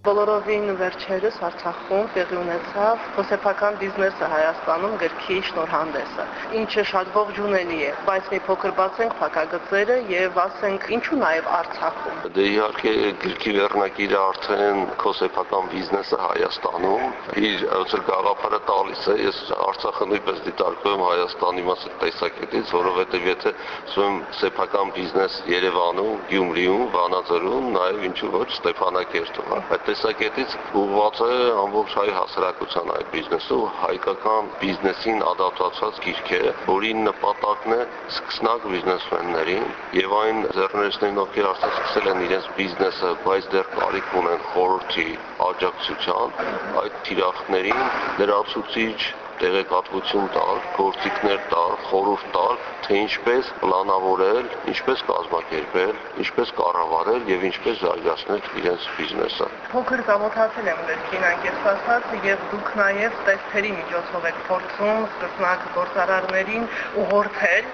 Բոլորովին վերջերս Արցախում տեղի ունեցավ խոսեփական բիզնեսը Հայաստանում գրքի շնորհանդեսը, ինչը շատ ողջունելի է, բայց մի փոքր բացենք փակագծերը եւ ասենք ինչու նաեւ Արցախում։ Դե իհարկե գրքի վերնակիրը արդեն խոսեփական բիզնեսը Հայաստանում իր ոցր գաղափարը տալիս է, ես Արցախը նույնպես դիտարկում Հայաստանի մասը տեսակետից, որովհետեւ եթե ասում սեփական բիզնես Երևանում, Գյումրիում, Վանաձորում, նաեւ ինչու ոչ Ստեփանակերտում, այդ տեսակետից ուղղված է ամբողջ հայ հասարակության այդ բիզնեսը ու հայկական բիզնեսին ադապտացված գիրք է, որի նպատակն է սկսնակ բիզնեսմեններին եւ այն ձեռներեցներին, ովքեր արդեն սկսել են իրենց բիզնեսը, բայց դեռ կարիք ունեն խորհրդի աջակցության, այդ թիրախներին լրացուցիչ տեղեկատվություն տալ, գործիքներ տալ, խորհուրդ տալ, թե ինչպես պլանավորել, ինչպես կազմակերպել, ինչպես կառավարել եւ ինչպես զարգացնել իրենց բիզնեսը։ Փոքր կամոթացել եմ դեպքին անկեղծացած եւ դուք նաեւ տեսթերի միջոցով եք փորձում սկսնակ գործարարներին ուղղորդել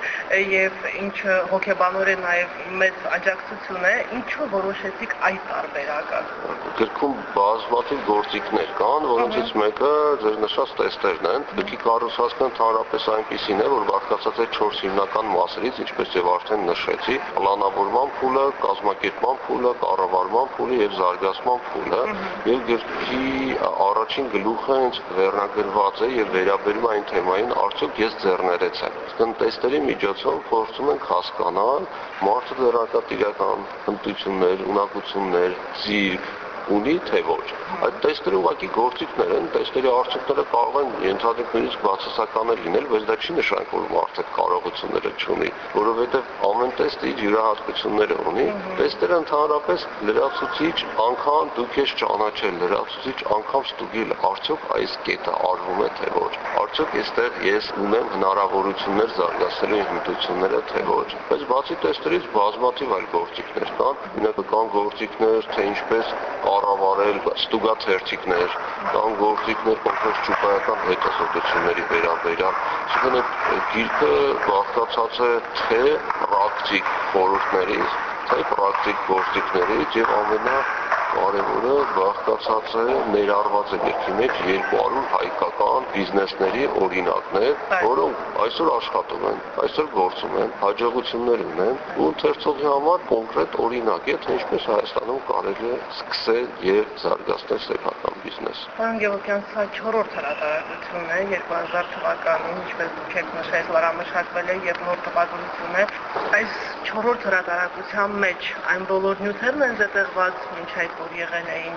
եւ ինչը հոգեբանորեն նաեւ մեծ աջակցություն է, ինչու որոշեցիք այդ տարբերակը։ Գրքում բազմաթիվ գործիքներ կան, որոնցից մեկը ձեր նշած տեստերն են, Գրքի կառուցվածքը ընդհանրապես այնպեսին է, որ բաղկացած է 4 հիմնական մասերից, ինչպես եւ արդեն նշեցի, պլանավորման փուլը, կազմակերպման փուլը, կառավարման փուլը եւ զարգացման փուլը, եւ գրքի առաջին գլուխը հենց վերնագրված է եւ վերաբերում այն թեմային, արդյոք ես ձեռներեցեմ։ Տնտեսների միջոցով փորձում ենք հասկանալ մարդը դրակատիրական հմտություններ, ունակություններ, զիրք, ունի թե ոչ։ Այդ տեստերը ուղղակի գործիքներ են, տեստերի արդյունքները կարող են ենթադրենք նույնիսկ բացասական լինել, բայց դա չի նշանակում, որ մարդը կարողությունները չունի, որովհետև ամեն տեստ իր յուրահատկությունները ունի։ Տեստերը ընդհանրապես լրացուցիչ անգամ դուք ես ճանաչել, լրացուցիչ անգամ ստուգել, արդյոք այս կետը արվում է թե ոչ։ Արդյոք այստեղ ես ունեմ հնարավորություններ զարգացնելու հմտությունները թե ոչ։ Բայց բացի տեստերից բազմաթիվ այլ գործիքներ կան, օրինակ կան գործիքներ, թե ինչպես կառավարել ստուգաթերթիկներ, կամ գործիքներ կոնկրետ ճուպայական հետազոտությունների վերաբերյալ։ Այսինքն այդ գիրքը բաղկացած է թե պրակտիկ խորհուրդներից, թե պրակտիկ գործիքներից եւ ամենա կարևորը բաղկացած է ներառված է գրքի մեջ 200 հայկական բիզնեսների օրինակներ, որոնք այսօր աշխատում են, այսօր գործում են, հաջողություններ ունեն ու ընթերցողի համար կոնկրետ օրինակ է, թե ինչպես Հայաստանում կարելի է սկսել եւ զարգացնել սեփական բիզնես։ Պարոն Գևորգյան, սա 4-րդ հրատարակությունն է 2000 թվականին, ինչպես դուք եք նշել, լրամշակվել է եւ նոր տպագրություն է։ Այս 4-րդ հրատարակության մեջ այն բոլոր նյութերն են զետեղված ոչ այդ որ եղել էին։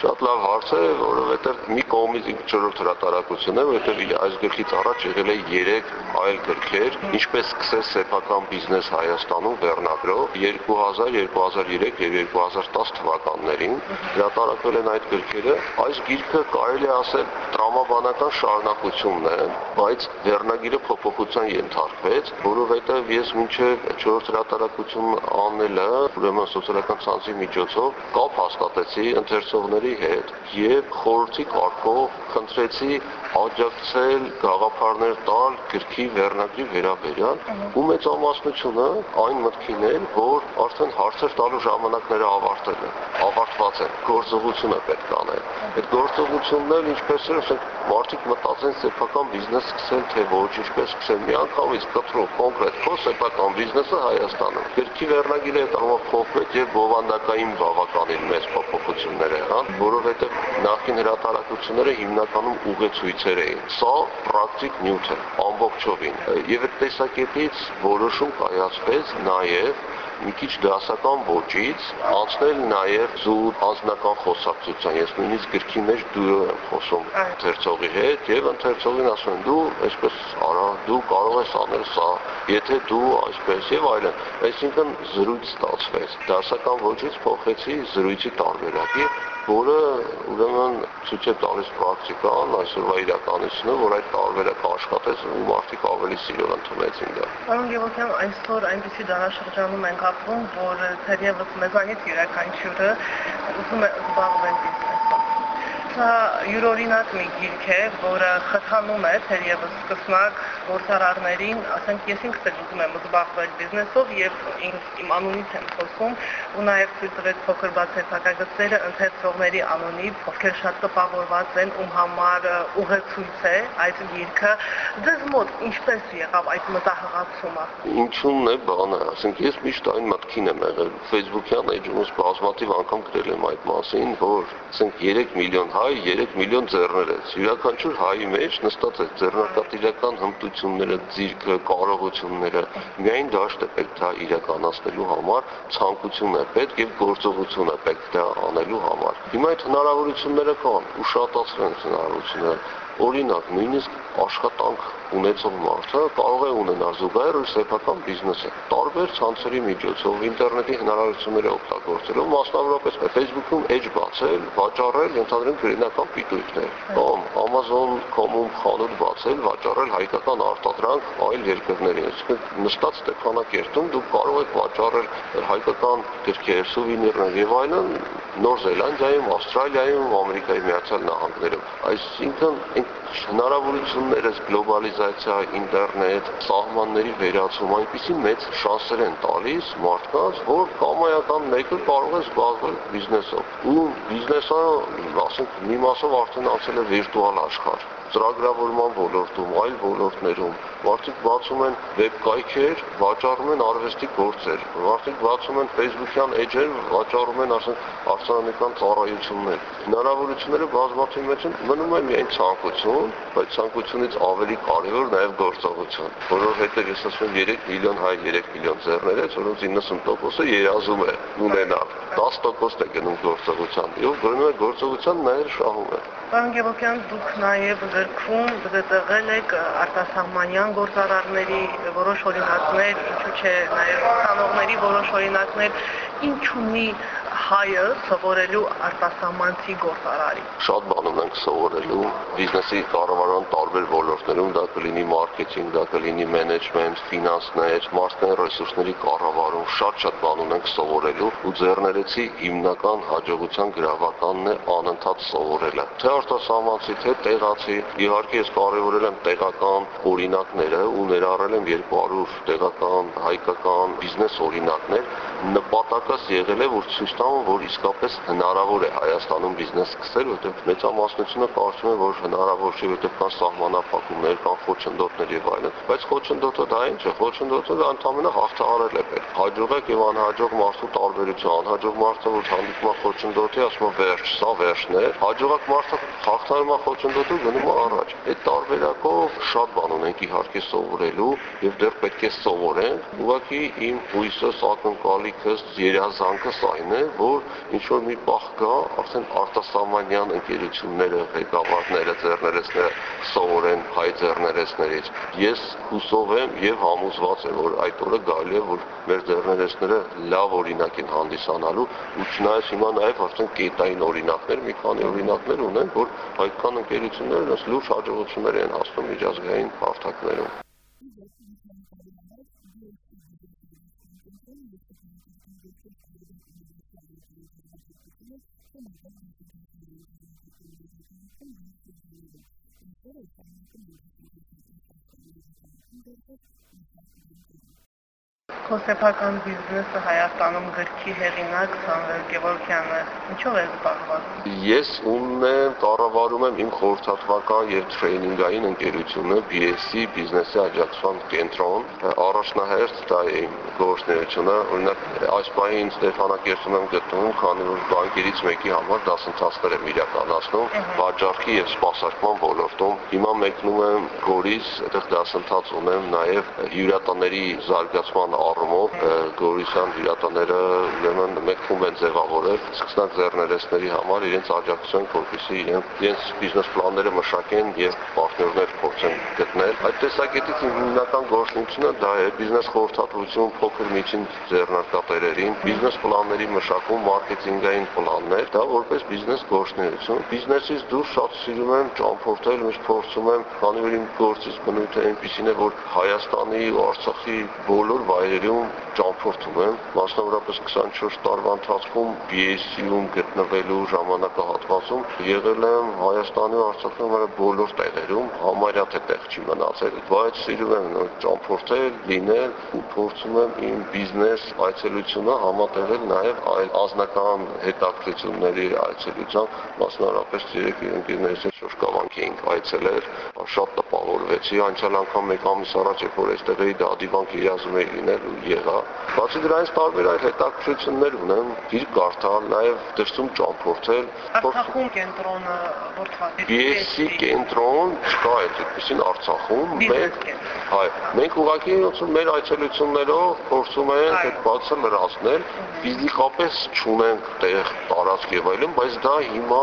Շատ լավ հարց է, որովհետեւ մի կողմից ինքը 4-րդ հրատարակություն է, որովհետեւ այս գրքից առաջ եղել է 3 այլ գրքեր, ինչպես սկսել սեփական բիզնես Հայաստանում վերնագրով 2000, 2003 եւ 2010 թվականներին հրատարակվել են այդ գրքերը։ Այս գիրքը կարելի է ասել տրամաբանական շարունակությունն է, բայց վերնագիրը փոփոխության ենթարկվեց, որովհետեւ ես մինչեւ 4-րդ հրատարակություն անելը, ուրեմն սոցիալական ցանցի միջոցով կապ հաստատեցի ընթերցողների հետ եւ խորհրդի կարգով խնդրեցի աջակցել գաղափարներ տալ գրքի վերնագրի վերաբերյալ ու մեծամասնությունը այն մտքին էր, որ արդեն հարցեր տալու ժամանակները ավարտել են, ավարտված են, գործողությունը պետք անել։ Այդ գործողությունն ինչպես էր, ասենք, մարդիկ մտածեն սեփական բիզնես սկսել թե ոչ, ինչպես սկսել միանգամից կտրող կոնկրետ քո սեփական բիզնեսը Հայաստանում։ Գրքի վերնագիրը կարող փոխվել եւ բովանդակային բավականին մեծ փոփոխություններ եղան, որովհետեւ նախին հրատարակությունները հիմնականում ուղեցույցեր էին։ Սա պրակտիկ նյութ է ամբողջովին։ Եվ այդ տեսակետից որոշում կայացվեց նաեւ մի քիչ դասական ոճից անցնել նաև զուտ անձնական խոսակցության։ Ես նույնիսկ գրքի մեջ դու եմ խոսում ընթերցողի հետ եւ ընթերցողին ասում դու այսպես արա, դու կարող ես անել սա, եթե դու այսպես եւ այլն։ Այսինքն զրույց ստացվեց։ Դասական ոճից փոխեցի զրույցի տարբերակի որը ուրեմն ցույց է տալիս պրակտիկան, այսօրվա իրականությունը, որ այդ տարբերակը աշխատեց ու մարդիկ ավելի սիրով ընդունեցին դա։ Պարոն Գևորգյան, այսօր այնպեսի դարաշրջանում ենք ապրում, որ թերևս մեզանից յուրաքանչյուրը ուզում է զբաղվել բիզնեսով։ Սա յուրօրինակ մի գիրք է, որը խթանում է թերևս սկսնակ գործարարներին, ասենք ես ինքս էլ ուզում եմ զբաղվել բիզնեսով եւ իմ անունից եմ խոսում ու նաեւ ցույց տվեց փոքր բացարձակագծերը ընթերցողների անունից, ովքեր շատ տպավորված են, ում համար ուղեցույց է այդ գիրքը։ Ձեզ մոտ ինչպես եղավ այդ մտահղացումը։ Ինչու՞ն է բանը, ասենք ես միշտ այն մտքին եմ եղել Facebook-յան էջումս բազմաթիվ անգամ գրել եմ այդ մասին, որ ասենք 3 միլիոն հայ, 3 միլիոն ձեռներեց։ Յուրաքանչյուր հայի մեջ նստած է ձեռնարկատիրական հմտությունները, ձիրքը, կարողությունները։ Միայն դաշտ է պետք դա իրականացնելու համար, ցանկություն է պետք եւ գործողություն է պետք դա անելու համար։ Հիմա այդ հնարավորությունները կան, ու շատացրեն հնարավորությունները օրինակ նույնիսկ աշխատանք ունեցող մարդը կարող է ունենալ զուգահեռ իր սեփական բիզնեսը տարբեր ցանցերի միջոցով ինտերնետի հնարավորությունները օգտագործելով մասնավորապես Facebook-ում էջ բացել, վաճառել, ընդհանրեն գրինական պիտույտներ, կամ Amazon.com-ում խանութ բացել, վաճառել հայկական արտադրանք այլ երկրներին։ Այսինքն նստած Ստեփանակերտում դուք կարող եք վաճառել հայկական գրքեր, սուվենիրներ եւ այլն Նոր Զելանդիայում, Ավստրալիայում, Ամերիկայի Միացյալ Նահանգներում։ Այսինքն հնարավորությունները գլոբալիզացիա, ինտերնետ, սահմանների վերացում այնպիսի մեծ շանսեր են տալիս մարդկանց, որ կամայական մեկը կարող է զբաղվել բիզնեսով։ Ու բիզնեսը, ասենք, մի մասով արդեն անցել է վիրտուալ աշխարհ ծրագրավորման ոլորտում, այլ ոլորտներում մարդիկ բացում են վեբ կայքեր, վաճառում են արվեստի գործեր, մարդիկ բացում են Facebook-յան էջեր, վաճառում են, ասենք, արտադրական ծառայություններ։ Հնարավորությունները բազմաթիվ մեծ են, մնում է միայն ցանկություն, բայց ցանկությունից ավելի կարևոր նաև գործողություն, որովհետև ես ասում եմ 3 միլիոն հայ, 3 միլիոն ձեռներից, որոնց 90%-ը երազում է ունենալ, 10%-ն է գնում գործողության, եւ գնում է գործողության նաև շահում է։ Պարոն Գևորգյան, դուք նաև գրքում զետեղել եք արտասահմանյան գործարարների որոշ օրինակներ, ինչու՞ չէ, նաև ցանողների որոշ օրինակներ, ինչ ունի հայը սովորելու արտասահմանցի գործարարի։ Շատ բան ունենք սովորելու բիզնեսի կառավարման տարբեր ոլորտներում, դա կլինի մարքեթինգ, դա կլինի մենեջմենտ, ֆինանսներ, մարդկային ռեսուրսների կառավարում, շատ-շատ բան ունենք սովորելու ու ձեռներեցի հիմնական հաջողության գրավականն է անընդհատ սովորելը։ Թե արտասահմանցի, թե տեղացի, իհարկե ես կարևորել եմ տեղական օրինակները ու ներառել եմ 200 տեղական հայկական բիզնես օրինակներ, նպատակս եղել է որ ցույց տամ, որ իսկապես հնարավոր է Հայաստանում բիզնես սկսել, որտեղ մեծամասնությունը կարծում է, որ հնարավոր չէ, որտեղ կան սահմանափակումներ, կան խոչընդոտներ եւ այլն, բայց խոչընդոտը դա ինչ է, խոչընդոտը դա ընդհանրապես հաղթահարել է պետք։ Հաջող եւ անհաջող մարդու տարբերություն, անհաջող մարդը որ հանդիպում է խոչընդոտի, ասում է վերջ, սա վերջն է, հաջողակ մարդը հաղթահարում է խոչընդոտը, գնում է առաջ։ Այդ տարբերակով շատ բան ունենք իհարկե սովորելու եւ դեռ պետք է սովորենք։ Ուղղակի իմ հույսս ակնկալիքս երազանքս այն է, որ ինչ որ մի պահ կա, արդեն արտասահմանյան ընկերությունները, ղեկավարները, ձեռներեցները սովորեն հայ ձեռներեցներից։ Ես հուսով եմ եւ համոզված եմ, որ այդ օրը գալի է, որ մեր ձեռներեցները լավ օրինակ են հանդիսանալու ու չնայած հիմա նաեւ արդեն կետային օրինակներ, մի քանի օրինակներ ունեն, որ հայկական ընկերությունները լուրջ հաջողություններ են հասնում միջազգային հարթակներում։ Thank you. Քո սեփական բիզնեսը Հայաստանում գրքի հեղինակ Սամվել Գևորգյանը ինչով է զբաղված։ Ես ունեմ կառավարում եմ իմ խորհրդատվական եւ տրեյնինգային ընկերությունը BSC բիզնեսի աջակցության կենտրոն։ Առաջնահերթ դա է իմ գործունեությունը։ Օրինակ այս պահին Ստեփանակերտում եմ գտնվում, քանի որ բանկերից մեկի համար դասընթացներ եմ իրականացնում վաճառքի եւ սպասարկման ոլորտում։ Հիմա մեկնում եմ Գորիս, այդտեղ դասընթաց ունեմ նաեւ հյուրատաների զարգացման առումով Գորիսյան հյուրատաները ուրեմն մեկ խումբ են ձևավորել սկսնակ ձեռներեցների համար իրենց աջակցություն, որպեսզի իրենց բիզնես պլանները մշակեն եւ պարտներներ փորձեն գտնել։ Այդ տեսակետից հիմնական գործունեությունը դա է բիզնես խորհրդատվություն փոքր միջին ձեռնարկատերերին, բիզնես պլանների մշակում, մարքեթինգային պլաններ, դա որպես բիզնես գործունեություն։ Բիզնեսից դուրս շատ սիրում եմ ճամփորդել, միշտ փորձում եմ, քանի որ իմ գործից բնույթը այնպեսին է, որ Հայաստանի ու Արցախի բոլոր վայրերի տարիում ճամփորդում եմ, մասնավորապես 24 տարվա ընթացքում BSC-ում գտնվելու ժամանակահատվածում եղել եմ Հայաստանի ու Արցախի վրա բոլոր տեղերում, համարյա թե տեղ չի մնացել, բայց սիրում եմ ճամփորդել, լինել ու փորձում եմ իմ բիզնես այցելությունը համատեղել նաև այլ ազնական հետաքրությունների այցելությամբ, մասնավորապես երեք ընկերներս հետ շրջկավանք էինք այցելել, շատ տպավորվեցի, անցյալ անգամ մեկ ամիս առաջ երբ որ այստեղ էի դադիվանք երազում էի լինել ու եղա։ Բացի դրանից տարբեր այլ հետաքրություններ ունեմ, գիրք կարդալ, նաև դրսում ճամփորդել, Արցախում կենտրոնը որտեղ է։ BSC կենտրոն չկա այդպեսին Արցախում։ Մենք հայ, մենք ուղղակի մեր այցելություններով փորձում ենք այդ բացը լրացնել, ֆիզիկապես չունենք տեղ տարածք եւ այլն, բայց դա հիմա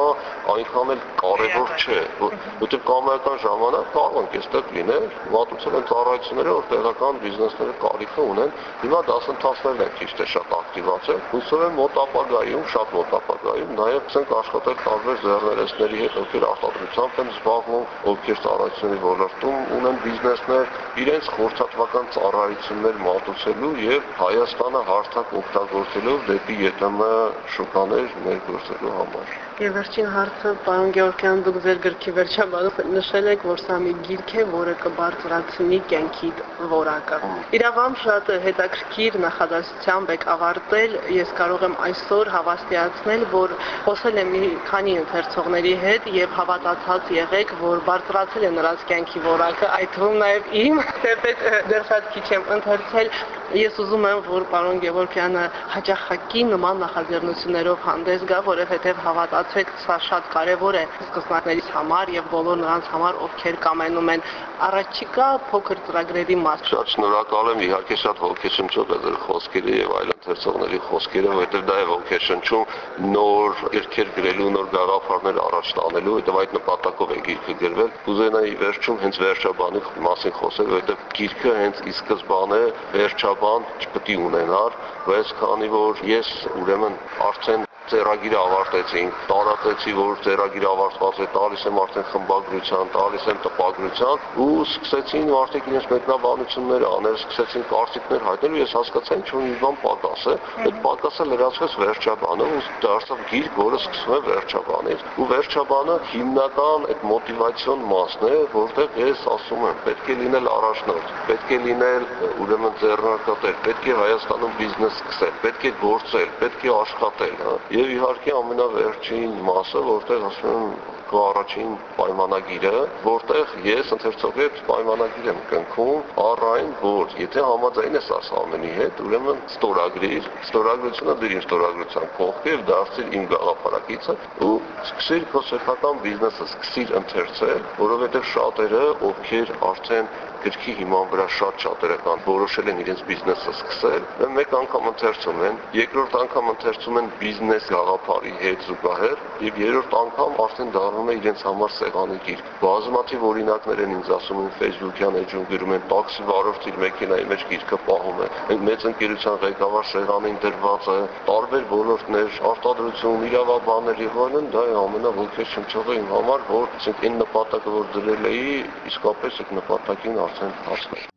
այնքան էլ կարևոր չէ, որ- որտեղ կամայական ժամանակ կարող ենք այստեղ լինել, մատուցել են ծառայությունները, որ տեղական բիզնեսները կարիքը ունեն։ Հիմա դասընթացներն են ճիշտ է շատ ակտիվացել։ Հուսով եմ մոտ ապագայում, շատ մոտ ապագայում նաև ցենք աշխատել տարբեր ձեռներեցների հետ, ովքեր արտադրությամբ են զբաղվում, ովքեր ծառայությունների ոլորտում ունեն բիզնեսներ, իրենց խորհրդատվական ծառայություններ մատուցելու եւ Հայաստանը հարթակ օգտագործելով դեպի ԵՏՄ շուկաներ ներգործելու համար։ Եվ վերջին հարցը, պարոն Գեորգյան, դուք ձեր գրքի վերջաբանում նշել եք, որ սա մի գիրք է, որը կբարձրացնի կյանքի որակը։ Իրավամբ շատ հետաքրքիր նախադասությամբ եք ավարտել, ես կարող եմ այսօր հավաստիացնել, որ խոսել եմ մի քանի ընթերցողների հետ եւ հավատացած եղեք, որ բարձրացել է նրանց կյանքի որակը, այդ թվում նաեւ իմ, թեպետ դեռ շատ քիչ եմ ընթերցել, Ես ուզում եմ, որ պարոն Գևորգյանը հաջախակի նման նախաձեռնություններով հանդես գա, որովհետև հավատացեք, սա շատ կարևոր է սկսնակներից համար եւ բոլոր նրանց համար, ովքեր կամենում են առաջիկա փոքր ծրագրերի մաս։ Շատ շնորհակալ եմ, իհարկե շատ է ձեր խոսքերը եւ այլ ընթերցողների խոսքերը, որովհետեւ դա է ոգեշնչում նոր երկեր գրելու, նոր գաղափարներ առաջ տանելու, հետո այդ նպատակով է գիրքը գրվել։ Կուզենայի վերջում հենց վերջաբանի մասին խոսել, որովհետեւ գիրքը հենց ի սկզբանե վերջաբան չպետք է ունենար, բայց քանի որ ես ուրեմն արդեն ծերագիրը ավարտեցինք, տարածեցի, որ ծերագիրը ավարտված է, տալիս եմ արդեն խմբագրության, տալիս եմ տպագրության ու սկսեցին արդեն իրենց մեկնաբանությունները անել, սկսեցին կարծիքներ հայտնել ու ես հասկացա ինչ որ մի բան պակաս է, այդ պակասը լրացվեց վերջաբանը ու դարձավ գիրք, որը սկսվում է վերջաբանից ու վերջաբանը հիմնական այդ մոտիվացիոն մասն է, որտեղ ես ասում եմ, պետք է լինել առաջնորդ, պետք է լինել ուրեմն ձեռնարկատեր, պետք է Հայաստանում բիզնես սկսել, պետք է գործել, պետք է աշխատել, հա Եվ իհարկե ամենավերջին մասը, որտեղ ասում եմ քո առաջին պայմանագիրը, որտեղ ես ընթերցողի պայմանագիր եմ կնքում առ այն, որ եթե համաձայն ես աս ամենի հետ, ուրեմն ստորագրիր, ստորագրությունը դիր իմ ստորագրության կողքի եւ դարձիր իմ գաղափարակիցը ու սկսիր քո սեփական բիզնեսը, սկսիր ընթերցել, որովհետեւ շատերը, ովքեր արդեն գրքի հիման վրա շատ շատերը կան, որոշել են իրենց բիզնեսը սկսել, մեկ անգամ ընթերցում են, երկրորդ անգամ ընթերցում են բիզնես գաղափարի հետ զուգահեռ եւ երրորդ անգամ արդեն դառնում է իրենց համար սեղանի գիրք։ Բազմաթիվ օրինակներ են ինձ ասում Facebook-յան էջում գրում են տաքսի վարորդի իր մեքենայի մեջ գիրքը պահում է։ մեծ ընկերության ղեկավար սեղանին դրված է, տարբեր ոլորտներ, արտադրություն, իրավաբաններ եւ այլն, դա է ամենաոգեշնչողը իմ համար, որ ասենք այն նպատակը, որ դրել էի, իսկապես այդ նպատակին արդեն հասնել։